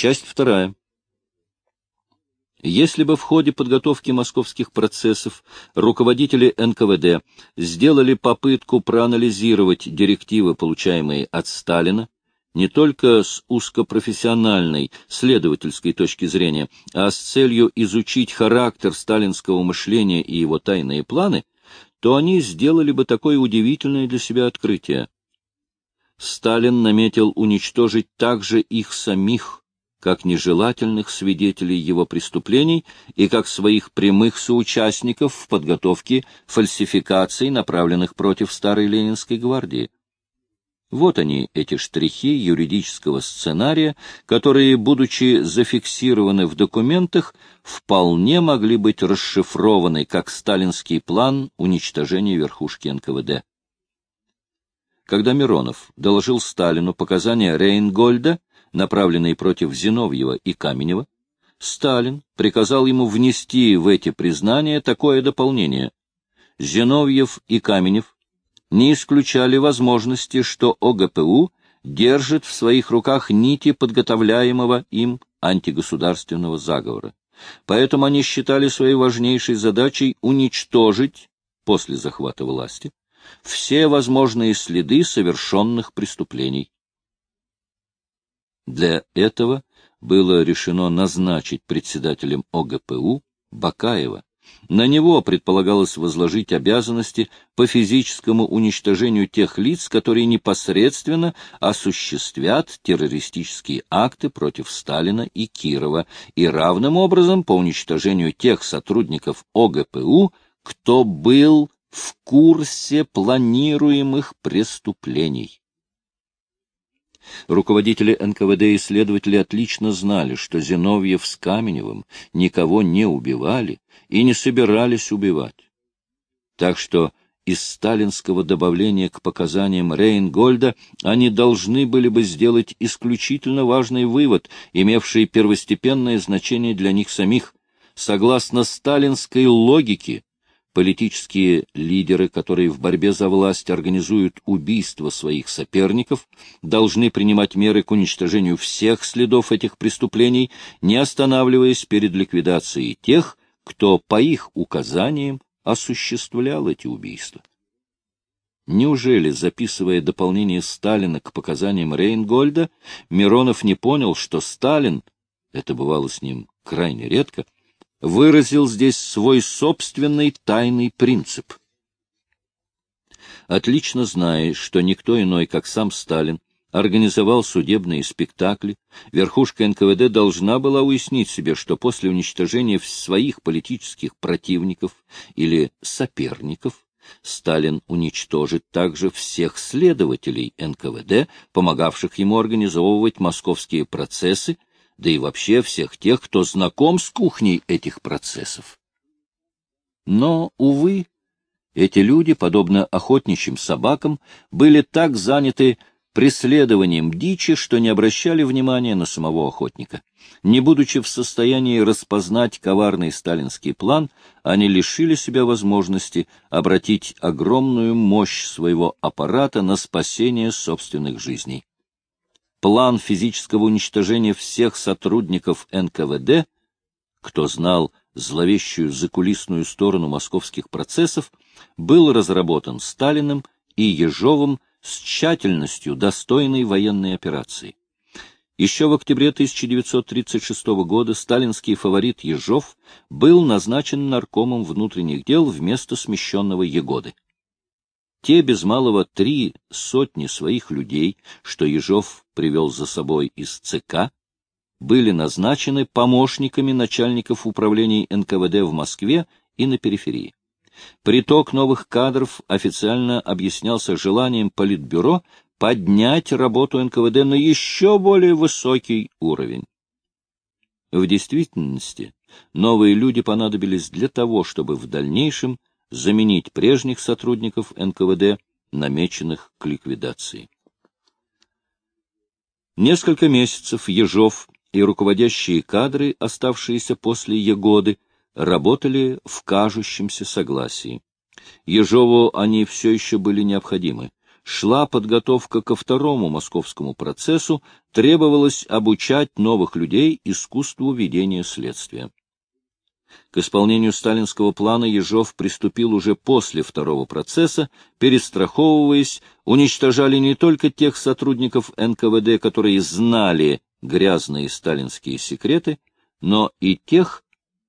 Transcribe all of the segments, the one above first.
Часть вторая. Если бы в ходе подготовки московских процессов руководители НКВД сделали попытку проанализировать директивы, получаемые от Сталина, не только с узкопрофессиональной следовательской точки зрения, а с целью изучить характер сталинского мышления и его тайные планы, то они сделали бы такое удивительное для себя открытие. Сталин наметил уничтожить также их самих, как нежелательных свидетелей его преступлений и как своих прямых соучастников в подготовке фальсификаций, направленных против старой Ленинской гвардии. Вот они, эти штрихи юридического сценария, которые, будучи зафиксированы в документах, вполне могли быть расшифрованы как сталинский план уничтожения верхушки НКВД. Когда Миронов доложил Сталину показания Рейнгольда, направленные против Зиновьева и Каменева, Сталин приказал ему внести в эти признания такое дополнение. Зиновьев и Каменев не исключали возможности, что ОГПУ держит в своих руках нити подготовляемого им антигосударственного заговора. Поэтому они считали своей важнейшей задачей уничтожить, после захвата власти, все возможные следы совершенных преступлений. Для этого было решено назначить председателем ОГПУ Бакаева, на него предполагалось возложить обязанности по физическому уничтожению тех лиц, которые непосредственно осуществят террористические акты против Сталина и Кирова, и равным образом по уничтожению тех сотрудников ОГПУ, кто был в курсе планируемых преступлений. Руководители НКВД и следователи отлично знали, что Зиновьев с Каменевым никого не убивали и не собирались убивать. Так что из сталинского добавления к показаниям Рейнгольда они должны были бы сделать исключительно важный вывод, имевший первостепенное значение для них самих. Согласно сталинской логике, Политические лидеры, которые в борьбе за власть организуют убийство своих соперников, должны принимать меры к уничтожению всех следов этих преступлений, не останавливаясь перед ликвидацией тех, кто по их указаниям осуществлял эти убийства. Неужели, записывая дополнение Сталина к показаниям Рейнгольда, Миронов не понял, что Сталин, это бывало с ним крайне редко, выразил здесь свой собственный тайный принцип. Отлично зная, что никто иной, как сам Сталин, организовал судебные спектакли, верхушка НКВД должна была уяснить себе, что после уничтожения своих политических противников или соперников Сталин уничтожит также всех следователей НКВД, помогавших ему организовывать московские процессы да и вообще всех тех, кто знаком с кухней этих процессов. Но, увы, эти люди, подобно охотничьим собакам, были так заняты преследованием дичи, что не обращали внимания на самого охотника. Не будучи в состоянии распознать коварный сталинский план, они лишили себя возможности обратить огромную мощь своего аппарата на спасение собственных жизней план физического уничтожения всех сотрудников НКВД, кто знал зловещую закулисную сторону московских процессов, был разработан Сталиным и Ежовым с тщательностью достойной военной операции. Еще в октябре 1936 года сталинский фаворит Ежов был назначен наркомом внутренних дел вместо смещенного Егоды. Те без малого три сотни своих людей, что Ежов привел за собой из ЦК, были назначены помощниками начальников управлений НКВД в Москве и на периферии. Приток новых кадров официально объяснялся желанием Политбюро поднять работу НКВД на еще более высокий уровень. В действительности новые люди понадобились для того, чтобы в дальнейшем заменить прежних сотрудников НКВД, намеченных к ликвидации. Несколько месяцев Ежов и руководящие кадры, оставшиеся после Егоды, работали в кажущемся согласии. Ежову они все еще были необходимы. шла подготовка ко второму московскому процессу, требовалось обучать новых людей искусству ведения следствия. К исполнению сталинского плана Ежов приступил уже после второго процесса, перестраховываясь, уничтожали не только тех сотрудников НКВД, которые знали грязные сталинские секреты, но и тех,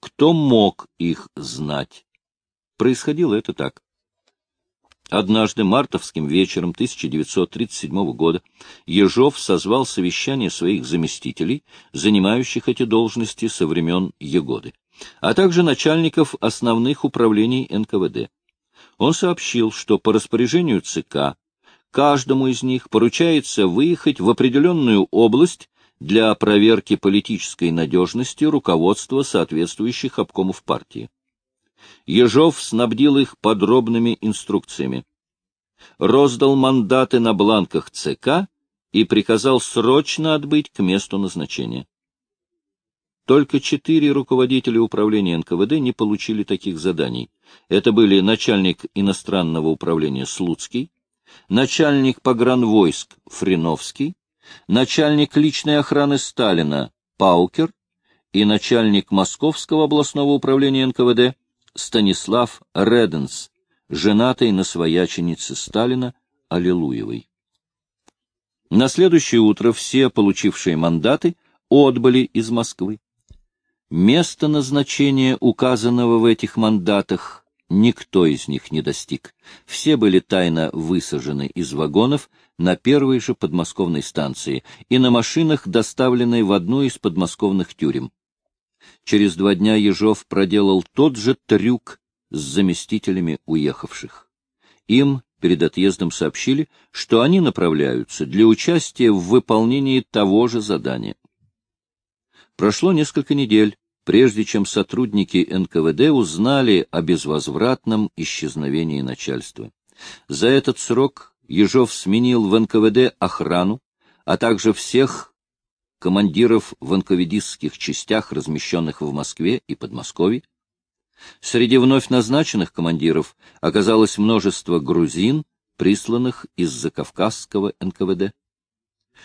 кто мог их знать. Происходило это так. Однажды мартовским вечером 1937 года Ежов созвал совещание своих заместителей, занимающих эти должности со времен Егоды, а также начальников основных управлений НКВД. Он сообщил, что по распоряжению ЦК каждому из них поручается выехать в определенную область для проверки политической надежности руководства соответствующих обкомов партии. Ежов снабдил их подробными инструкциями. Роздал мандаты на бланках ЦК и приказал срочно отбыть к месту назначения. Только четыре руководителя управления НКВД не получили таких заданий. Это были начальник иностранного управления Слуцкий, начальник погранвойск Фриновский, начальник личной охраны Сталина Паукер и начальник Московского областного управления НКВД Станислав Реденс, женатый на свояченице Сталина Аллилуевой. На следующее утро все, получившие мандаты, отбыли из Москвы. Место назначения, указанного в этих мандатах, никто из них не достиг. Все были тайно высажены из вагонов на первой же подмосковной станции и на машинах доставлены в одну из подмосковных тюрем. Через два дня Ежов проделал тот же трюк с заместителями уехавших. Им перед отъездом сообщили, что они направляются для участия в выполнении того же задания. Прошло несколько недель, прежде чем сотрудники НКВД узнали о безвозвратном исчезновении начальства. За этот срок Ежов сменил в НКВД охрану, а также всех командиров в анковидистских частях, размещенных в Москве и Подмосковье. Среди вновь назначенных командиров оказалось множество грузин, присланных из Закавказского НКВД.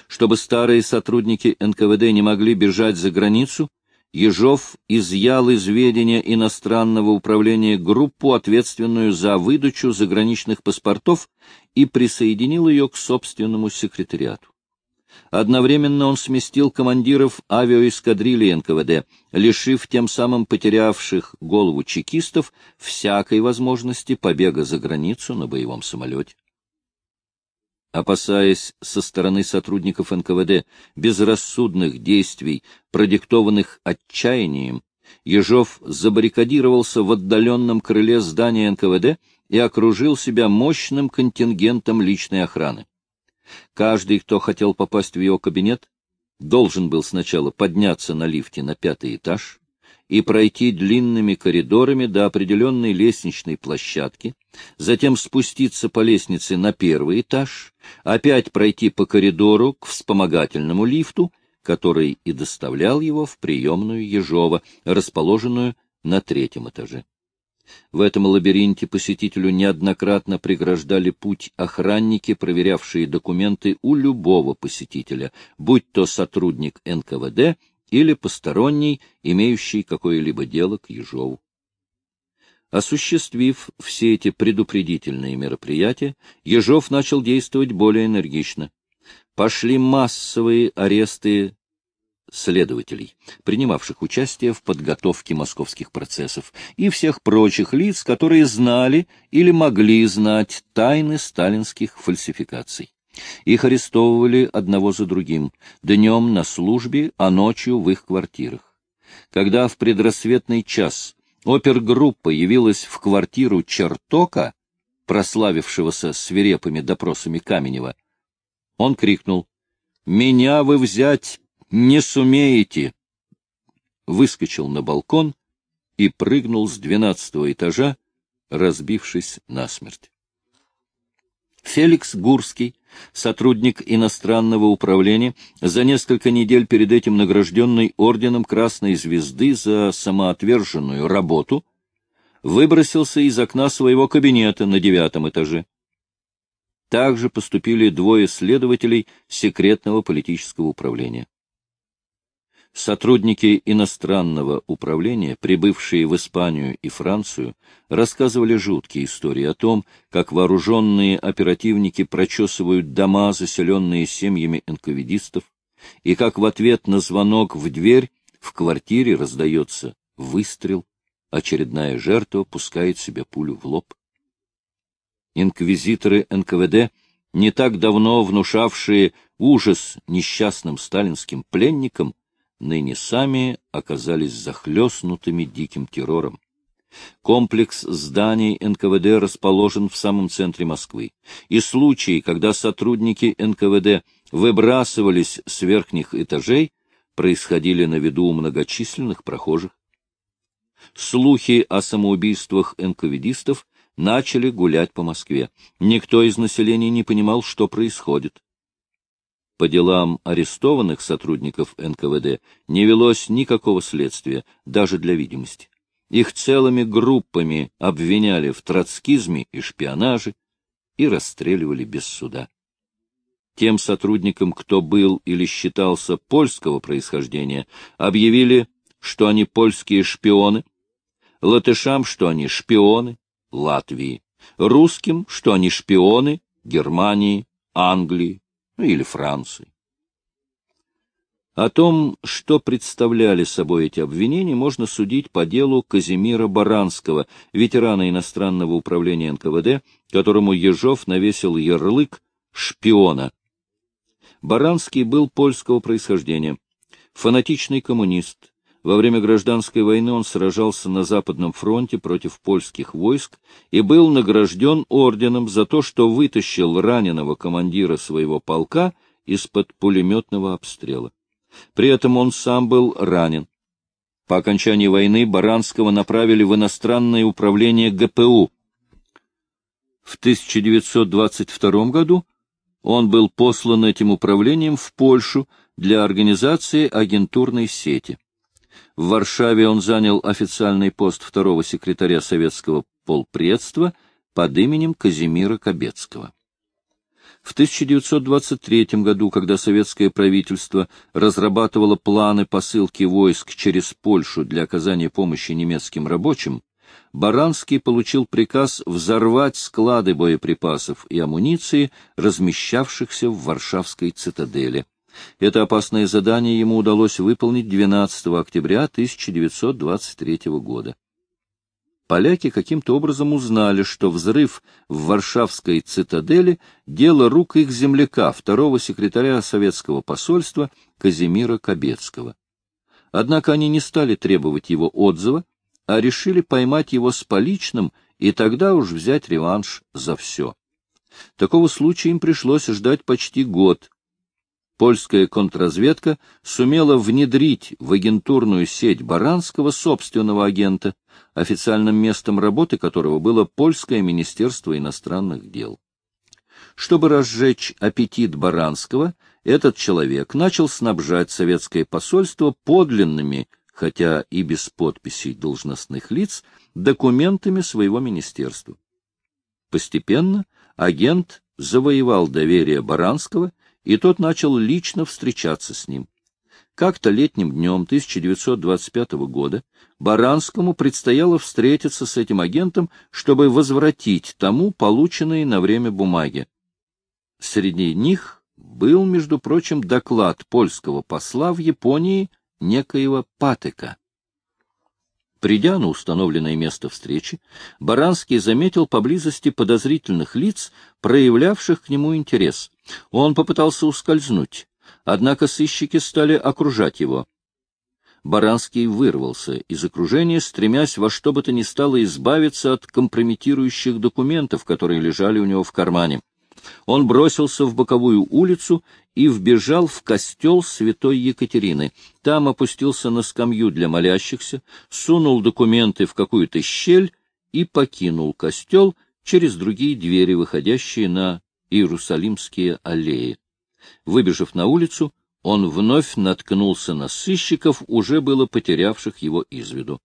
Чтобы старые сотрудники НКВД не могли бежать за границу, Ежов изъял из ведения иностранного управления группу, ответственную за выдачу заграничных паспортов, и присоединил ее к собственному секретариату. Одновременно он сместил командиров авиаэскадрильи НКВД, лишив тем самым потерявших голову чекистов всякой возможности побега за границу на боевом самолете. Опасаясь со стороны сотрудников НКВД безрассудных действий, продиктованных отчаянием, Ежов забаррикадировался в отдаленном крыле здания НКВД и окружил себя мощным контингентом личной охраны. Каждый, кто хотел попасть в его кабинет, должен был сначала подняться на лифте на пятый этаж и пройти длинными коридорами до определенной лестничной площадки, затем спуститься по лестнице на первый этаж, опять пройти по коридору к вспомогательному лифту, который и доставлял его в приемную Ежова, расположенную на третьем этаже. В этом лабиринте посетителю неоднократно преграждали путь охранники, проверявшие документы у любого посетителя, будь то сотрудник НКВД или посторонний, имеющий какое-либо дело к Ежову. Осуществив все эти предупредительные мероприятия, Ежов начал действовать более энергично. Пошли массовые аресты следователей, принимавших участие в подготовке московских процессов, и всех прочих лиц, которые знали или могли знать тайны сталинских фальсификаций. Их арестовывали одного за другим, днем на службе, а ночью в их квартирах. Когда в предрассветный час опергруппа явилась в квартиру Чертока, прославившегося свирепыми допросами Каменева, он крикнул «Меня вы взять не сумеете!» Выскочил на балкон и прыгнул с двенадцатого этажа, разбившись насмерть. Феликс Гурский, сотрудник иностранного управления, за несколько недель перед этим награжденный орденом Красной Звезды за самоотверженную работу, выбросился из окна своего кабинета на девятом этаже. также поступили двое следователей секретного политического управления. Сотрудники иностранного управления, прибывшие в Испанию и Францию, рассказывали жуткие истории о том, как вооруженные оперативники прочесывают дома, заселенные семьями энковидистов, и как в ответ на звонок в дверь в квартире раздается выстрел, очередная жертва пускает себе пулю в лоб. Инквизиторы НКВД, не так давно внушавшие ужас несчастным сталинским пленникам, ныне сами оказались захлестнутыми диким террором. Комплекс зданий НКВД расположен в самом центре Москвы, и случаи, когда сотрудники НКВД выбрасывались с верхних этажей, происходили на виду у многочисленных прохожих. Слухи о самоубийствах НКВДистов начали гулять по Москве. Никто из населения не понимал, что происходит. По делам арестованных сотрудников НКВД не велось никакого следствия, даже для видимости. Их целыми группами обвиняли в троцкизме и шпионаже и расстреливали без суда. Тем сотрудникам, кто был или считался польского происхождения, объявили, что они польские шпионы, латышам, что они шпионы Латвии, русским, что они шпионы Германии, Англии, ну, или Франции. О том, что представляли собой эти обвинения, можно судить по делу Казимира Баранского, ветерана иностранного управления НКВД, которому Ежов навесил ярлык «шпиона». Баранский был польского происхождения, фанатичный коммунист. Во время гражданской войны он сражался на Западном фронте против польских войск и был награжден орденом за то, что вытащил раненого командира своего полка из-под пулеметного обстрела. При этом он сам был ранен. По окончании войны Баранского направили в иностранное управление ГПУ. В 1922 году он был послан этим управлением в Польшу для организации агентурной сети. В Варшаве он занял официальный пост второго секретаря советского полпредства под именем Казимира Кобецкого. В 1923 году, когда советское правительство разрабатывало планы посылки войск через Польшу для оказания помощи немецким рабочим, Баранский получил приказ взорвать склады боеприпасов и амуниции, размещавшихся в Варшавской цитадели. Это опасное задание ему удалось выполнить 12 октября 1923 года поляки каким-то образом узнали, что взрыв в Варшавской цитадели — дело рук их земляка, второго секретаря советского посольства Казимира Кобецкого. Однако они не стали требовать его отзыва, а решили поймать его с поличным и тогда уж взять реванш за все. Такого случая им пришлось ждать почти год, польская контрразведка сумела внедрить в агентурную сеть Баранского собственного агента, официальным местом работы которого было Польское министерство иностранных дел. Чтобы разжечь аппетит Баранского, этот человек начал снабжать советское посольство подлинными, хотя и без подписей должностных лиц, документами своего министерства. Постепенно агент завоевал доверие Баранского и тот начал лично встречаться с ним. Как-то летним днем 1925 года Баранскому предстояло встретиться с этим агентом, чтобы возвратить тому полученные на время бумаги. Среди них был, между прочим, доклад польского посла в Японии некоего Патека. Придя на установленное место встречи, Баранский заметил поблизости подозрительных лиц, проявлявших к нему интерес. Он попытался ускользнуть, однако сыщики стали окружать его. Баранский вырвался из окружения, стремясь во что бы то ни стало избавиться от компрометирующих документов, которые лежали у него в кармане. Он бросился в боковую улицу и вбежал в костел святой Екатерины. Там опустился на скамью для молящихся, сунул документы в какую-то щель и покинул костел через другие двери, выходящие на Иерусалимские аллеи. Выбежав на улицу, он вновь наткнулся на сыщиков, уже было потерявших его из виду.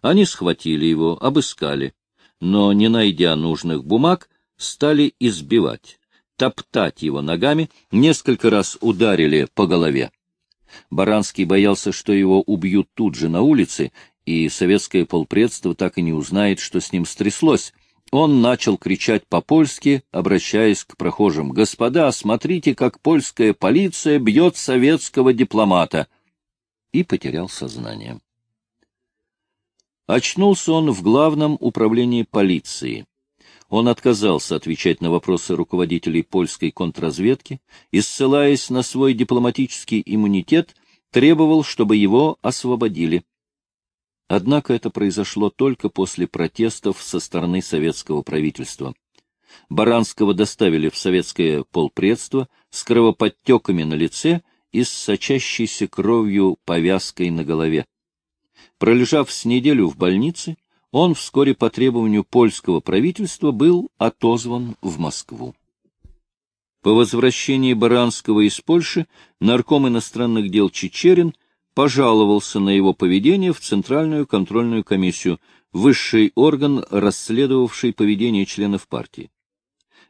Они схватили его, обыскали, но, не найдя нужных бумаг, стали избивать. топтать его ногами, несколько раз ударили по голове. Баранский боялся, что его убьют тут же на улице, и советское полпредство так и не узнает, что с ним стряслось. Он начал кричать по-польски, обращаясь к прохожим. «Господа, смотрите, как польская полиция бьет советского дипломата!» И потерял сознание. Очнулся он в главном управлении полиции. Он отказался отвечать на вопросы руководителей польской контрразведки и, ссылаясь на свой дипломатический иммунитет, требовал, чтобы его освободили. Однако это произошло только после протестов со стороны советского правительства. Баранского доставили в советское полпредство с кровоподтеками на лице и с сочащейся кровью повязкой на голове. Пролежав с неделю в больнице, он вскоре по требованию польского правительства был отозван в Москву. По возвращении Баранского из Польши нарком иностранных дел Чечерин пожаловался на его поведение в Центральную контрольную комиссию, высший орган, расследовавший поведение членов партии.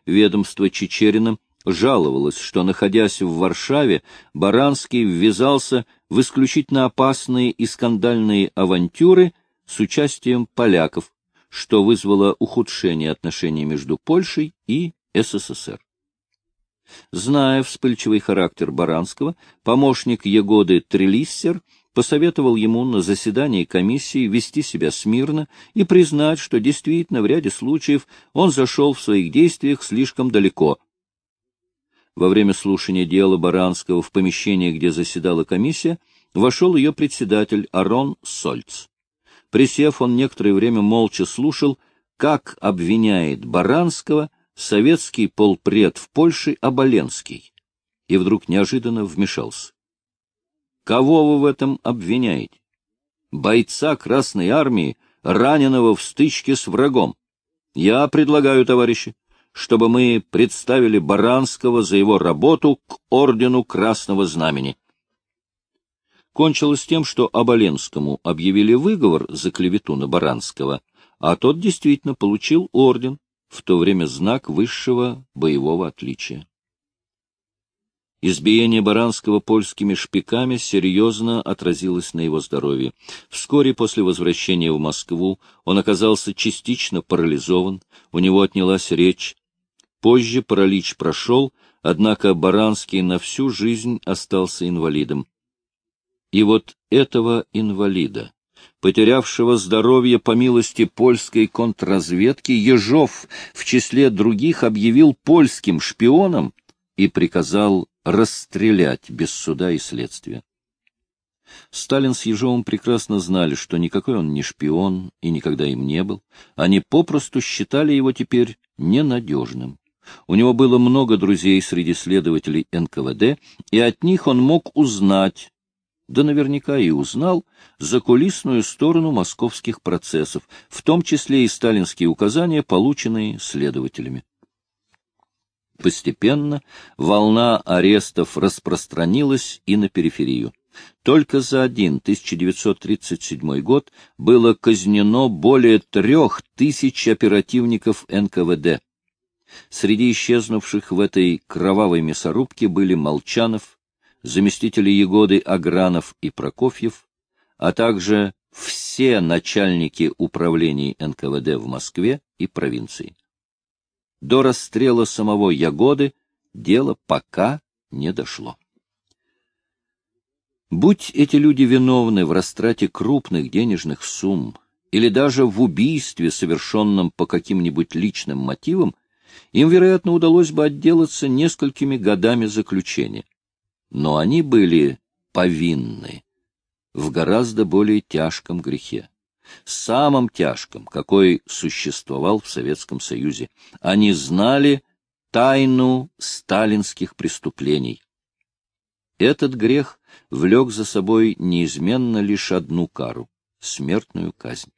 Ведомство Чечерина жаловалось, что, находясь в Варшаве, Баранский ввязался в исключительно опасные и скандальные авантюры с участием поляков, что вызвало ухудшение отношений между Польшей и СССР. Зная вспыльчивый характер Баранского, помощник Егоды Трелиссер посоветовал ему на заседании комиссии вести себя смирно и признать, что действительно в ряде случаев он зашел в своих действиях слишком далеко. Во время слушания дела Баранского в помещении, где заседала комиссия, вошел ее председатель Арон Сольц. Присев, он некоторое время молча слушал, как обвиняет Баранского советский полпред в Польше Оболенский, и вдруг неожиданно вмешался. Кого вы в этом обвиняете? Бойца Красной Армии, раненого в стычке с врагом. Я предлагаю, товарищи, чтобы мы представили Баранского за его работу к ордену Красного Знамени кончилось тем, что Оболенскому объявили выговор за клевету на Баранского, а тот действительно получил орден, в то время знак высшего боевого отличия. Избиение Баранского польскими шпиками серьезно отразилось на его здоровье. Вскоре после возвращения в Москву он оказался частично парализован, у него отнялась речь. Позже паралич прошел, однако Баранский на всю жизнь остался инвалидом. И вот этого инвалида, потерявшего здоровье по милости польской контрразведки, Ежов в числе других объявил польским шпионом и приказал расстрелять без суда и следствия. Сталин с Ежовым прекрасно знали, что никакой он не шпион и никогда им не был. Они попросту считали его теперь ненадежным. У него было много друзей среди следователей НКВД, и от них он мог узнать, да наверняка и узнал закулисную сторону московских процессов, в том числе и сталинские указания, полученные следователями. Постепенно волна арестов распространилась и на периферию. Только за один 1937 год было казнено более трех тысяч оперативников НКВД. Среди исчезнувших в этой кровавой мясорубке были Молчанов, заместители Егоды Агранов и Прокофьев, а также все начальники управлений НКВД в Москве и провинции. До расстрела самого Ягоды дело пока не дошло. Будь эти люди виновны в растрате крупных денежных сумм или даже в убийстве, совершенном по каким-нибудь личным мотивам, им, вероятно, удалось бы отделаться несколькими годами заключения но они были повинны в гораздо более тяжком грехе, самом тяжком, какой существовал в Советском Союзе. Они знали тайну сталинских преступлений. Этот грех влек за собой неизменно лишь одну кару — смертную казнь.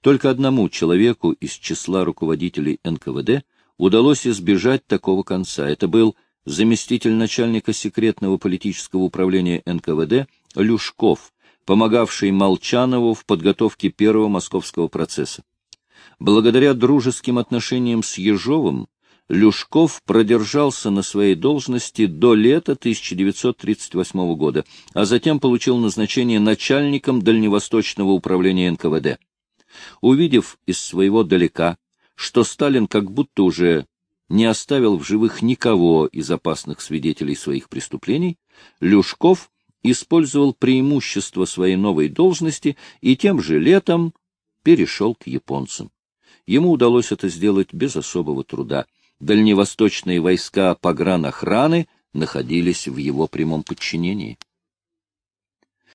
Только одному человеку из числа руководителей НКВД удалось избежать такого конца. Это был заместитель начальника секретного политического управления НКВД Люшков, помогавший Молчанову в подготовке первого московского процесса. Благодаря дружеским отношениям с Ежовым, Люшков продержался на своей должности до лета 1938 года, а затем получил назначение начальником Дальневосточного управления НКВД. Увидев из своего далека, что Сталин как будто уже не оставил в живых никого из опасных свидетелей своих преступлений, Люшков использовал преимущество своей новой должности и тем же летом перешел к японцам. Ему удалось это сделать без особого труда дальневосточные войска погранохраны находились в его прямом подчинении.